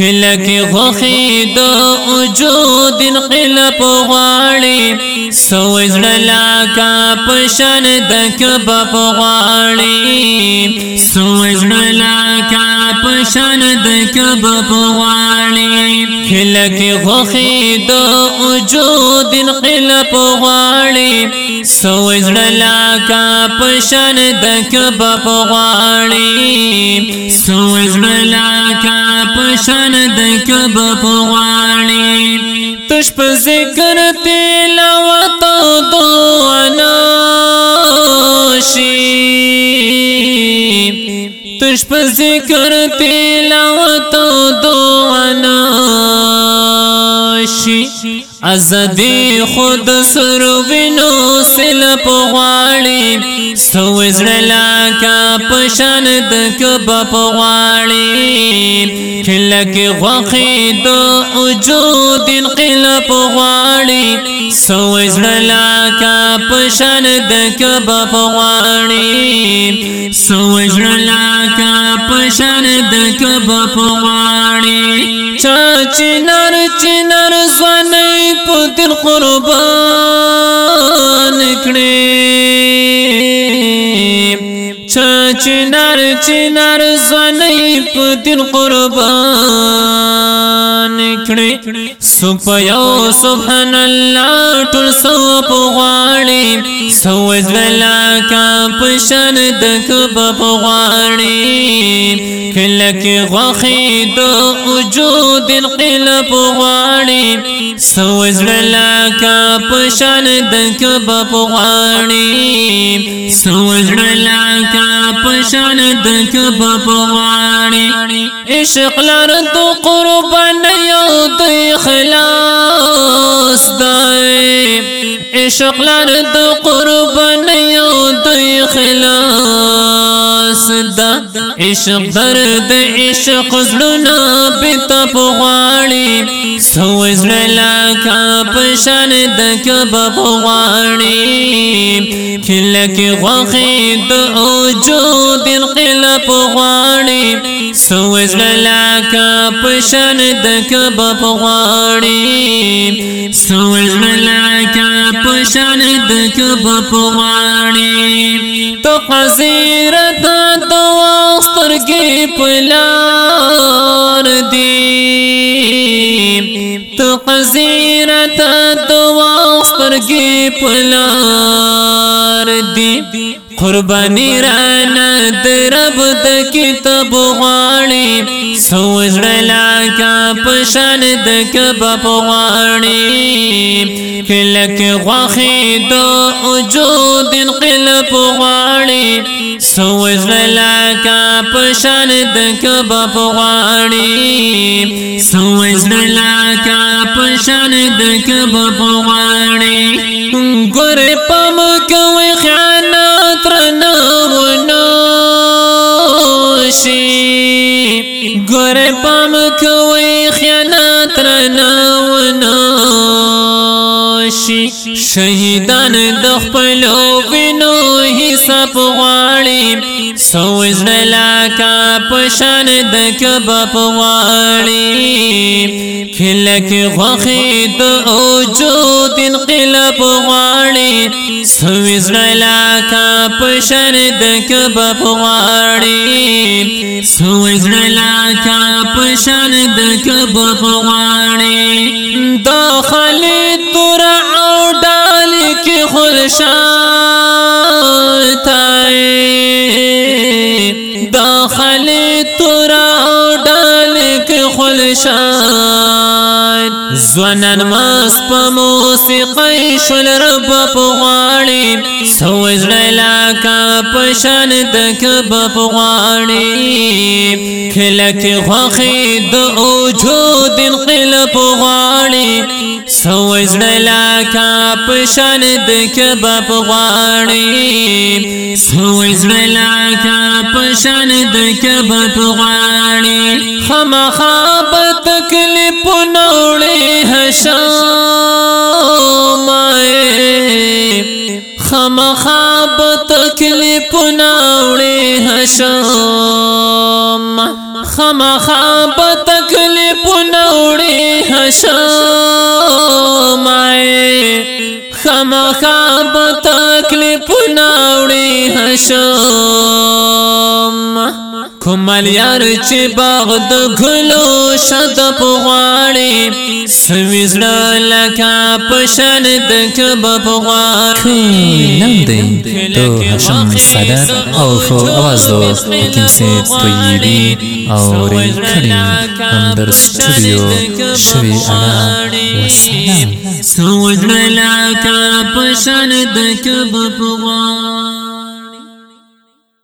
Click غخی دو وجود انقلب غاڑی سوز ڈلا کا پشن دک بپ غاڑی سوز ڈلا کا پشن دک بپ غاڑی کلک غخی دو وجود انقلب غاڑی سوز ڈلا کا پشن دک بپ غاڑی سوز ڈلا کا پشن دک بپ غاڑی تش په ذکر تلاوت دعا ناشي تش په ذکر تلاوت دعا ناشي ازدی خود سر وینو سل پغواړي سو زړلا کا پشان د کب پغواړي کلک غخي دو وجود انقلاب پغواړي سو زړلا کا پشان د کب پغواړي سو زړلا کا پشان د کب پغواړي چا چنار چنار زوانه په دل قربان کړي چا چنار چنار زنی په دل قربان کړي سپیو سبحان الله ټول سو په غاړي سو زلا کا پشن د کب په غاړي کله کې غوخي د وجود انقلاب غاړي سو زلا کا پشن د کب په سو زلا کا پشن د کب په عشق لر تو قربان یو دی خلاص دائی عشق لر تو قربان یو دی خلاص دا. عشق درد، عشق زړونه بت په غاړي سو زړلا کا پشان د کب په غاړي کله کې غوخي د وجود سو زړلا کا پشان د کب سو زړلا کا پشان د کب تو قصير تا تو واستر کې پلار دی تو قصير تا تو واستر کې پلار دی قربانی رانا درب د کتاب غاړي سوز لا کا پشان د کب غاړي کلک غاخي د وجود انقلاب غاړي سوز لا کا پشان د کب غاړي سوز لا کا پشان د کب غاړي ګور پم کوي خیانت رنا ونوشي ګور پم کوي خیانت رنا ونوشي شهیدان د خپل وینو حساب غواړي. سوز لا کا پشان د کب غواړي. کلک غخي د وجود انقلاب غواړي. سوز لا کا پشان د کب غواړي. سوز لا کا پشان د کب غواړي. داخل کې خلشان داخل تر او ډال خلشان۔ زوانان ماس په موسیقي شول رب په غاړي سوز لا کا پشان د کب په غاړي کله کې خوخي د وجود انقلاب غاړي سوز لا کا پشان د کب په غاړي سوز لا کا پشان د کب په غاړي خامخاب تکلیف نوړې هشام خامخاب تکلیف نوړې هشام خامخاب تکلیف مائے خم خواب تکلیف ناوڑی حشم کمل یار چی باغ د گلو شد پغواړي سویزړه لکه پشن د کب پغواړي نام دی تو هشم سادات او فو آواز دو لیکن سے طیبی او ری کھڑی ہم در سٹوڈیو شوی انا و سلام سوزړه لکه پشن د کب پغواړي